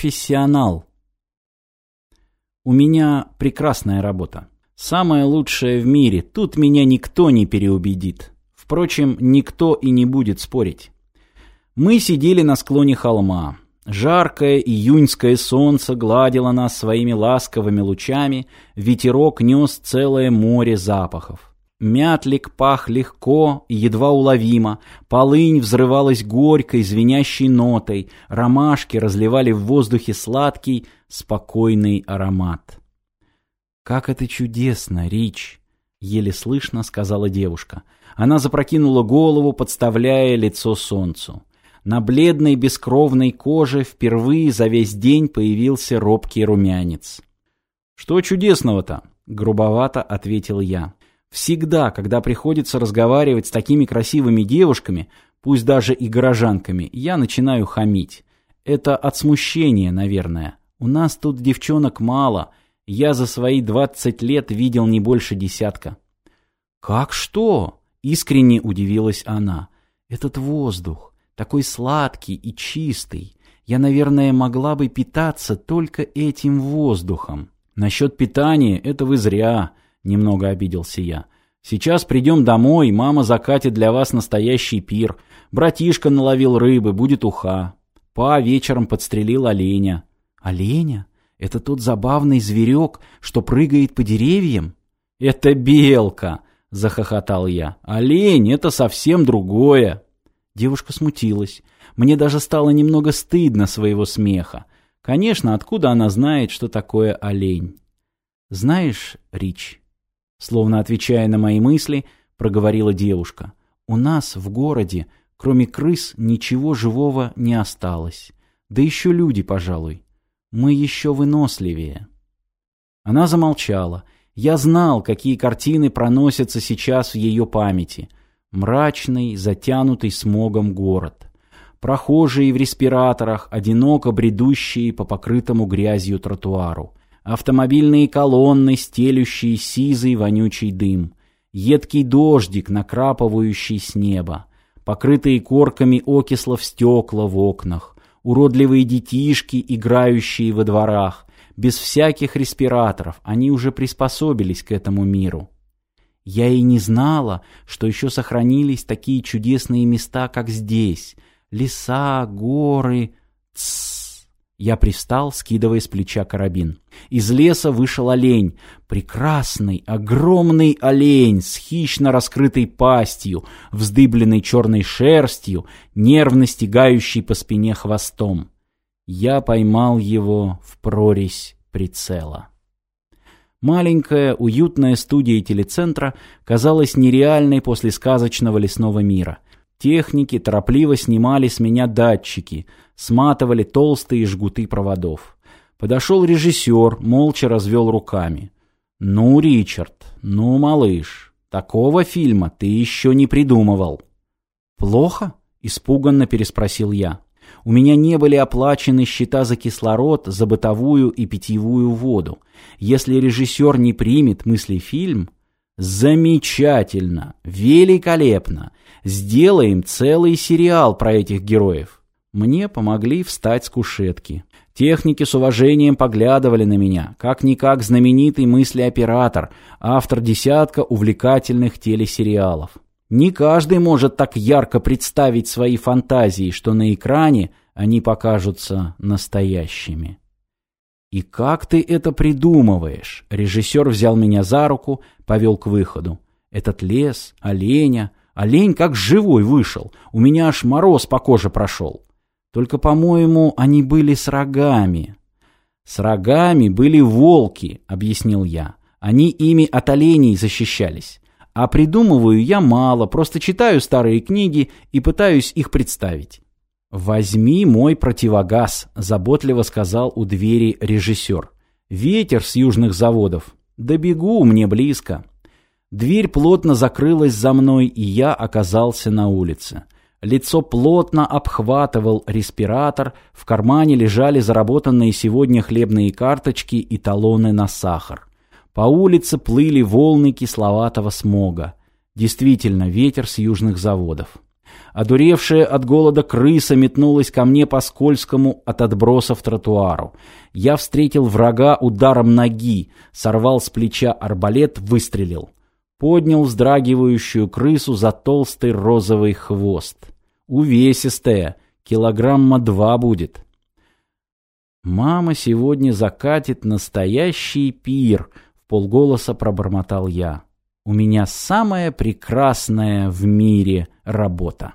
профессионал. У меня прекрасная работа. Самая лучшая в мире. Тут меня никто не переубедит. Впрочем, никто и не будет спорить. Мы сидели на склоне холма. Жаркое июньское солнце гладило нас своими ласковыми лучами, ветерок нес целое море запахов. Мятлик пах легко едва уловимо, полынь взрывалась горькой, звенящей нотой, ромашки разливали в воздухе сладкий, спокойный аромат. «Как это чудесно, Рич!» — еле слышно сказала девушка. Она запрокинула голову, подставляя лицо солнцу. На бледной бескровной коже впервые за весь день появился робкий румянец. «Что чудесного-то?» — грубовато ответил я. Всегда, когда приходится разговаривать с такими красивыми девушками, пусть даже и горожанками, я начинаю хамить. Это от смущения, наверное. У нас тут девчонок мало. Я за свои двадцать лет видел не больше десятка. «Как что?» — искренне удивилась она. «Этот воздух, такой сладкий и чистый. Я, наверное, могла бы питаться только этим воздухом». «Насчет питания — это вы зря», Немного обиделся я. Сейчас придем домой, мама закатит для вас настоящий пир. Братишка наловил рыбы, будет уха. Па вечером подстрелил оленя. Оленя? Это тот забавный зверек, что прыгает по деревьям? Это белка, захохотал я. Олень — это совсем другое. Девушка смутилась. Мне даже стало немного стыдно своего смеха. Конечно, откуда она знает, что такое олень? Знаешь, Рич, Словно отвечая на мои мысли, проговорила девушка. «У нас в городе, кроме крыс, ничего живого не осталось. Да еще люди, пожалуй. Мы еще выносливее». Она замолчала. Я знал, какие картины проносятся сейчас в ее памяти. Мрачный, затянутый смогом город. Прохожие в респираторах, одиноко бредущие по покрытому грязью тротуару автомобильные колонны, стелющие сизый вонючий дым, едкий дождик, накрапывающий с неба, покрытые корками окислов стекла в окнах, уродливые детишки, играющие во дворах, без всяких респираторов, они уже приспособились к этому миру. Я и не знала, что еще сохранились такие чудесные места, как здесь. Леса, горы... Тссс. Я пристал, скидывая с плеча карабин. Из леса вышел олень. Прекрасный, огромный олень с хищно раскрытой пастью, вздыбленной черной шерстью, нервно стегающий по спине хвостом. Я поймал его в прорезь прицела. Маленькая, уютная студия телецентра казалась нереальной после сказочного лесного мира — Техники торопливо снимали с меня датчики, сматывали толстые жгуты проводов. Подошел режиссер, молча развел руками. «Ну, Ричард, ну, малыш, такого фильма ты еще не придумывал». «Плохо?» — испуганно переспросил я. У меня не были оплачены счета за кислород, за бытовую и питьевую воду. Если режиссер не примет мысли фильм, Замечательно, великолепно. Сделаем целый сериал про этих героев. Мне помогли встать с кушетки. Техники с уважением поглядывали на меня, как-никак знаменитый мыслеоператор, автор десятка увлекательных телесериалов. Не каждый может так ярко представить свои фантазии, что на экране они покажутся настоящими. «И как ты это придумываешь?» Режиссер взял меня за руку, повел к выходу. «Этот лес, оленя. Олень как живой вышел. У меня аж мороз по коже прошел. Только, по-моему, они были с рогами». «С рогами были волки», — объяснил я. «Они ими от оленей защищались. А придумываю я мало, просто читаю старые книги и пытаюсь их представить». «Возьми мой противогаз», — заботливо сказал у двери режиссер. «Ветер с южных заводов. Добегу, мне близко». Дверь плотно закрылась за мной, и я оказался на улице. Лицо плотно обхватывал респиратор, в кармане лежали заработанные сегодня хлебные карточки и талоны на сахар. По улице плыли волны кисловатого смога. Действительно, ветер с южных заводов. Одуревшая от голода крыса метнулась ко мне по скользкому от отбросов тротуару. Я встретил врага ударом ноги, сорвал с плеча арбалет, выстрелил. Поднял вздрагивающую крысу за толстый розовый хвост. Увесистая, килограмма два будет. «Мама сегодня закатит настоящий пир», — в полголоса пробормотал я. «У меня самая прекрасная в мире работа».